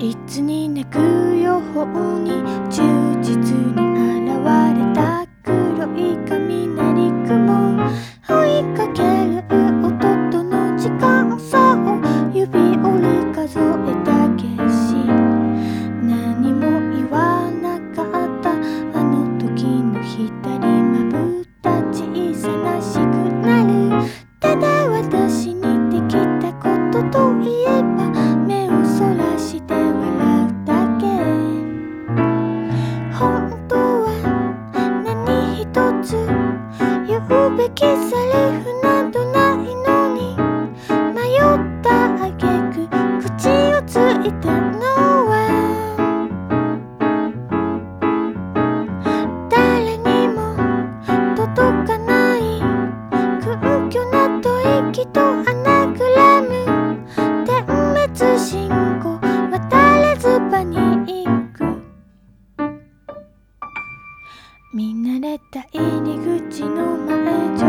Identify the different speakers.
Speaker 1: It's にきセリフなどないのに迷った挙句口をついたのは誰にも届かない空虚な吐息と見慣れた入り口の前